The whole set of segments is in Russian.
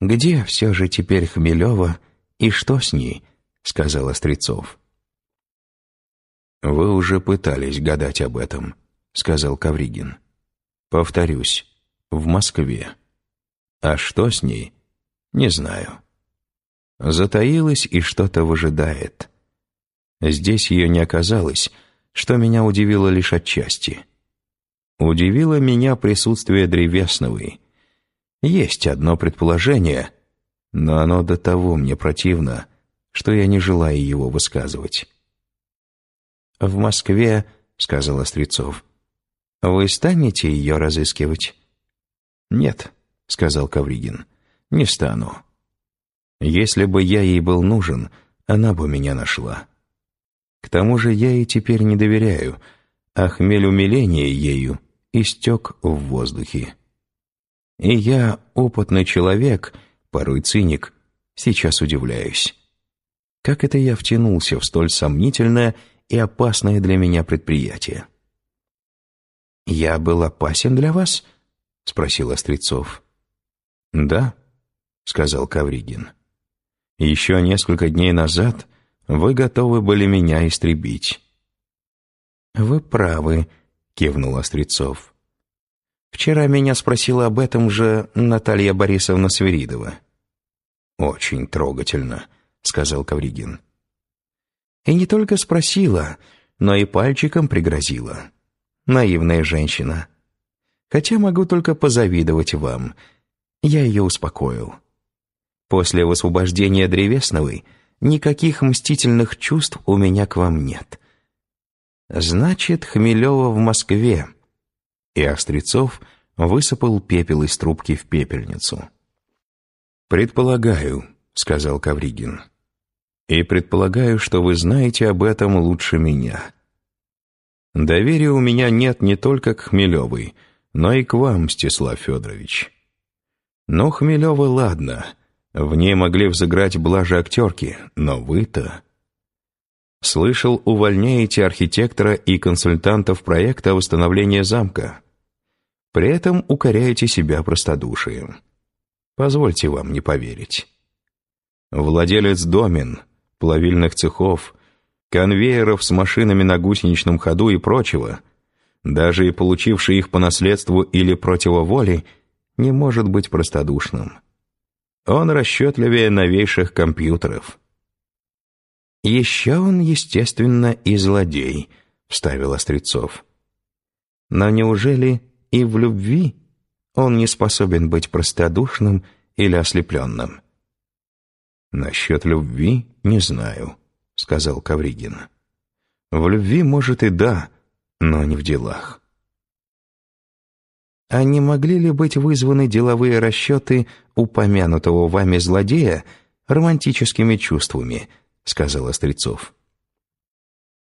«Где все же теперь Хмелева и что с ней?» — сказал Острецов. «Вы уже пытались гадать об этом», — сказал Кавригин. «Повторюсь, в Москве. А что с ней? Не знаю. Затаилась и что-то выжидает. Здесь ее не оказалось, что меня удивило лишь отчасти. Удивило меня присутствие Древесновой. Есть одно предположение, но оно до того мне противно, что я не желаю его высказывать. «В Москве, — сказал Острецов, — вы станете ее разыскивать?» «Нет», — сказал Кавригин, — «не стану. Если бы я ей был нужен, она бы меня нашла. К тому же я ей теперь не доверяю, а хмель умиления ею истек в воздухе. И я, опытный человек, порой циник, сейчас удивляюсь. Как это я втянулся в столь сомнительное и опасное для меня предприятие? «Я был опасен для вас?» — спросил Острецов. «Да», — сказал Кавригин. «Еще несколько дней назад вы готовы были меня истребить». «Вы правы», — кивнул Острецов. «Вчера меня спросила об этом же Наталья Борисовна Свиридова». «Очень трогательно», — сказал Кавригин. «И не только спросила, но и пальчиком пригрозила. Наивная женщина. Хотя могу только позавидовать вам. Я ее успокоил. После высвобождения Древесновой никаких мстительных чувств у меня к вам нет. Значит, Хмелева в Москве». И Острецов высыпал пепел из трубки в пепельницу. «Предполагаю», — сказал Кавригин. «И предполагаю, что вы знаете об этом лучше меня. Доверия у меня нет не только к Хмелевой, но и к вам, Мстислав Федорович. Но Хмелева, ладно, в ней могли взыграть блажи актерки, но вы-то...» Слышал, увольняете архитектора и консультантов проекта восстановления замка. При этом укоряете себя простодушием. Позвольте вам не поверить. Владелец домен, плавильных цехов, конвейеров с машинами на гусеничном ходу и прочего, даже и получивший их по наследству или противоволе, не может быть простодушным. Он расчетливее новейших компьютеров. «Еще он, естественно, и злодей», — вставил Острецов. «Но неужели и в любви он не способен быть простодушным или ослепленным?» «Насчет любви не знаю», — сказал Кавригин. «В любви, может, и да, но не в делах». «А не могли ли быть вызваны деловые расчеты упомянутого вами злодея романтическими чувствами?» — сказал Острецов.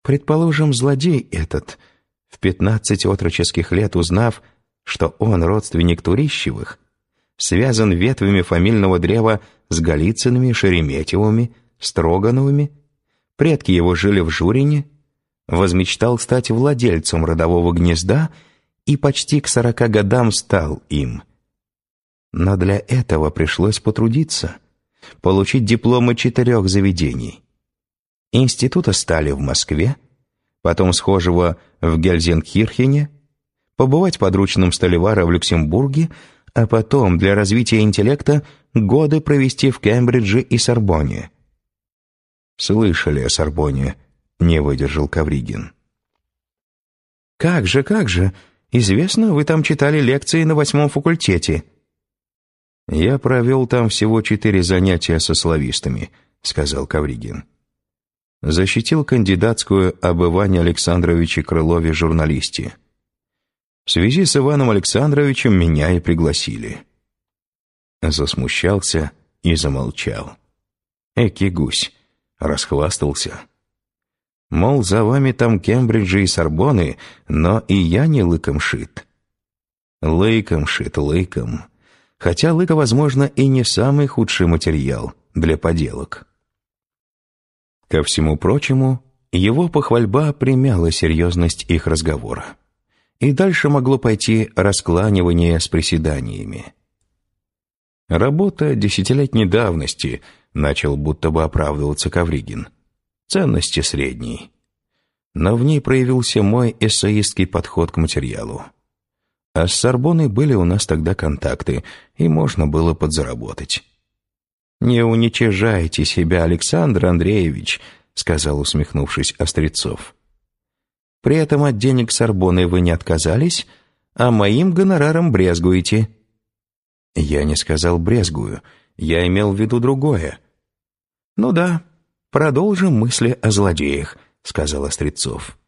«Предположим, злодей этот, в пятнадцать отроческих лет узнав, что он родственник Турищевых, связан ветвями фамильного древа с Голицынами, Шереметьевыми, Строгановыми, предки его жили в Журине, возмечтал стать владельцем родового гнезда и почти к сорока годам стал им. Но для этого пришлось потрудиться, получить дипломы четырех заведений. Института стали в Москве, потом схожего в Гельзенкирхене, побывать подручным Столивара в Люксембурге, а потом для развития интеллекта годы провести в Кембридже и Сорбоне. «Слышали о Сорбоне», — не выдержал Кавригин. «Как же, как же! Известно, вы там читали лекции на восьмом факультете». «Я провел там всего четыре занятия со славистами», — сказал Кавригин. Защитил кандидатскую об Иване Александровиче Крылове журналисте. В связи с Иваном Александровичем меня и пригласили. Засмущался и замолчал. Эки гусь, расхвастался. Мол, за вами там Кембриджи и Сорбоны, но и я не лыком шит. Лыком шит, лыком. Хотя лыка, возможно, и не самый худший материал для поделок. Ко всему прочему, его похвальба примяла серьезность их разговора и дальше могло пойти раскланивание с приседаниями. Работа десятилетней давности, начал будто бы оправдываться Ковригин. Ценности средней. Но в ней проявился мой эссеистский подход к материалу. А с Сорбоной были у нас тогда контакты, и можно было подзаработать. «Не уничижайте себя, Александр Андреевич», — сказал, усмехнувшись Острецов. «При этом от денег Сорбоны вы не отказались, а моим гонораром брезгуете». «Я не сказал брезгую, я имел в виду другое». «Ну да, продолжим мысли о злодеях», — сказал Острецов.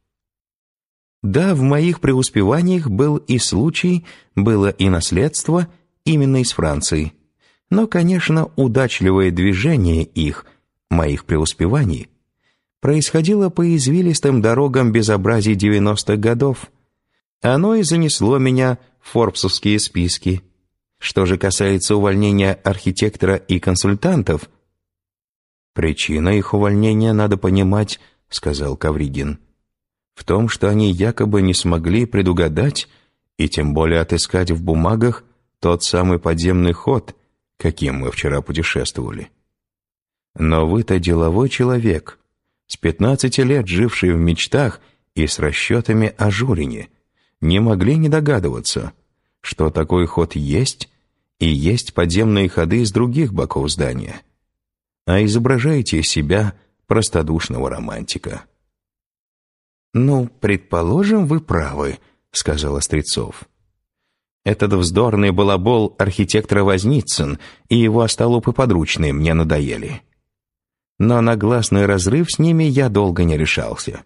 «Да, в моих преуспеваниях был и случай, было и наследство именно из Франции». Но, конечно, удачливое движение их, моих преуспеваний, происходило по извилистым дорогам безобразий девяностых годов. Оно и занесло меня в форбсовские списки. Что же касается увольнения архитектора и консультантов, «Причина их увольнения, надо понимать», — сказал Кавригин, «в том, что они якобы не смогли предугадать и тем более отыскать в бумагах тот самый подземный ход, каким мы вчера путешествовали. Но вы-то деловой человек, с пятнадцати лет живший в мечтах и с расчетами о Журине, не могли не догадываться, что такой ход есть и есть подземные ходы из других боков здания, а изображаете себя простодушного романтика. «Ну, предположим, вы правы», — сказал Острецов. Этот вздорный балабол архитектора Возницын и его остолопы подручные мне надоели. Но на гласный разрыв с ними я долго не решался.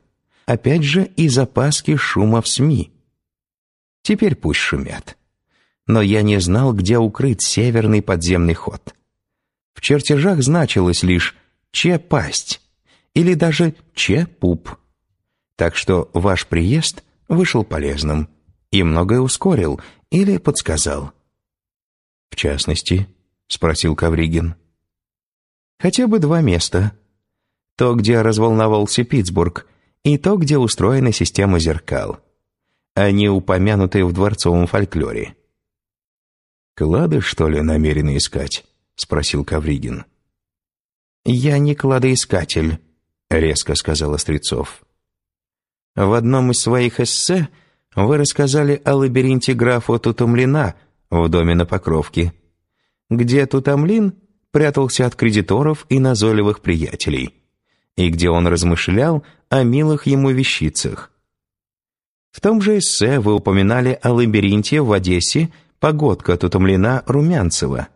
Опять же, и запаски шума в СМИ. Теперь пусть шумят. Но я не знал, где укрыт северный подземный ход. В чертежах значилось лишь «че-пасть» или даже «че-пуп». Так что ваш приезд вышел полезным и многое ускорил, или подсказал. «В частности?» — спросил Кавригин. «Хотя бы два места. То, где разволновался Питтсбург, и то, где устроена система зеркал. Они упомянуты в дворцовом фольклоре». «Клады, что ли, намерены искать?» — спросил Кавригин. «Я не кладоискатель», — резко сказал Острецов. «В одном из своих эссе вы рассказали о лабиринте графа Тутамлина в доме на Покровке, где Тутамлин прятался от кредиторов и назойливых приятелей, и где он размышлял о милых ему вещицах. В том же эссе вы упоминали о лабиринте в Одессе погодка Тутамлина Румянцева.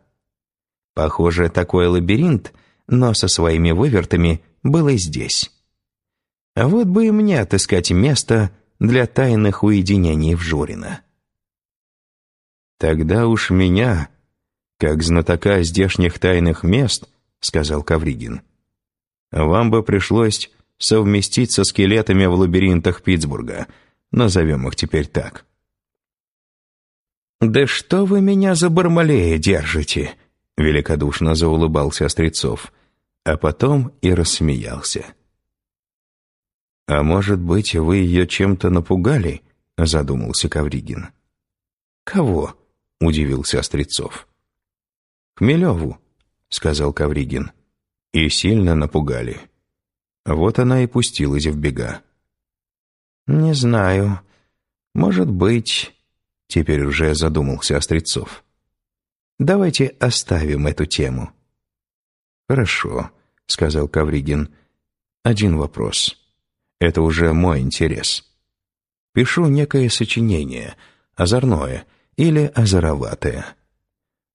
Похоже, такой лабиринт, но со своими вывертами, был и здесь. Вот бы и мне отыскать место, для тайных уединений в Журино. «Тогда уж меня, как знатока здешних тайных мест, — сказал Кавригин, — вам бы пришлось совместить со скелетами в лабиринтах Питтсбурга, назовем их теперь так». «Да что вы меня за Бармалея держите?» — великодушно заулыбался Острецов, а потом и рассмеялся. «А может быть, вы ее чем-то напугали?» — задумался Кавригин. «Кого?» — удивился Острецов. «Хмелеву», — сказал Кавригин. «И сильно напугали. Вот она и пустилась в бега». «Не знаю. Может быть...» — теперь уже задумался Острецов. «Давайте оставим эту тему». «Хорошо», — сказал Кавригин. «Один вопрос». Это уже мой интерес. Пишу некое сочинение, озорное или озороватое.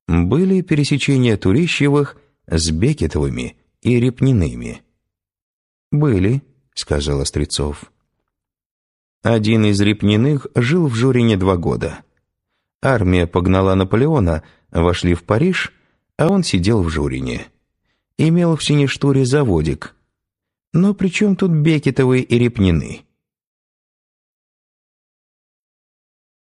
Были пересечения Турищевых с Бекетовыми и Репниными. «Были», — сказал Острецов. Один из Репниных жил в Журине два года. Армия погнала Наполеона, вошли в Париж, а он сидел в Журине. Имел в Сиништуре заводик — но при чем тут Бекетовы и Репнины?